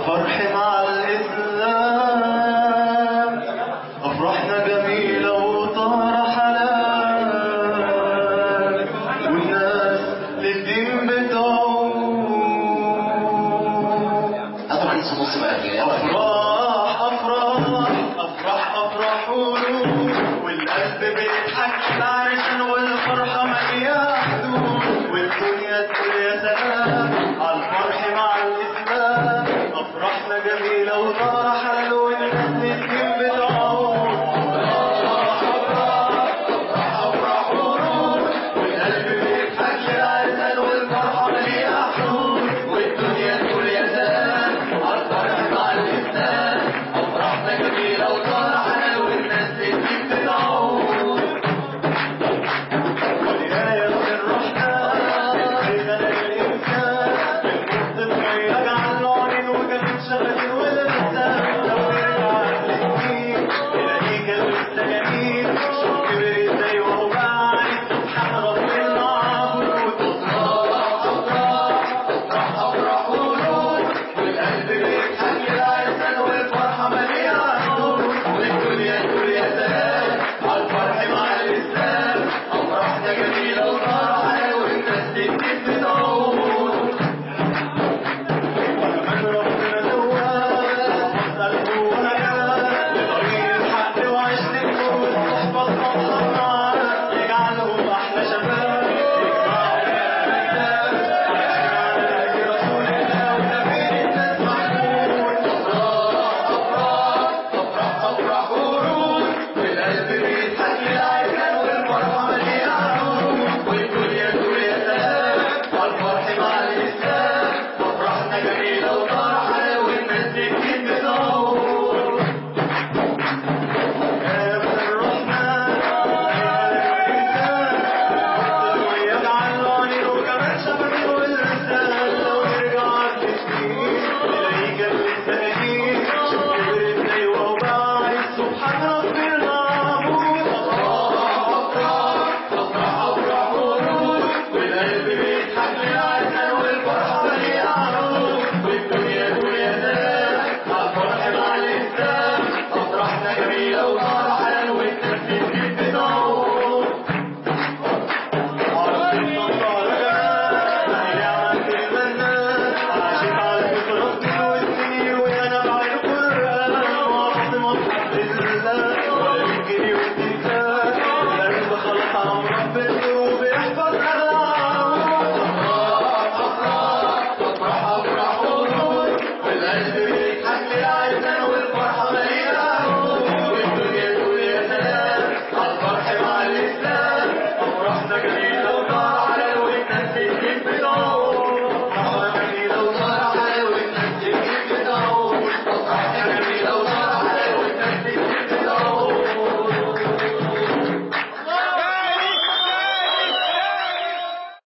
عالفرح مع الإسلام. أفراحنا جميلة وطار حلال. والناس للدين بتعود بقى رجاله أفراح أفراح أفراح أفراح قلوب والقلب بيضحك العرسان رحنا جميلة ونار حلوة Radio.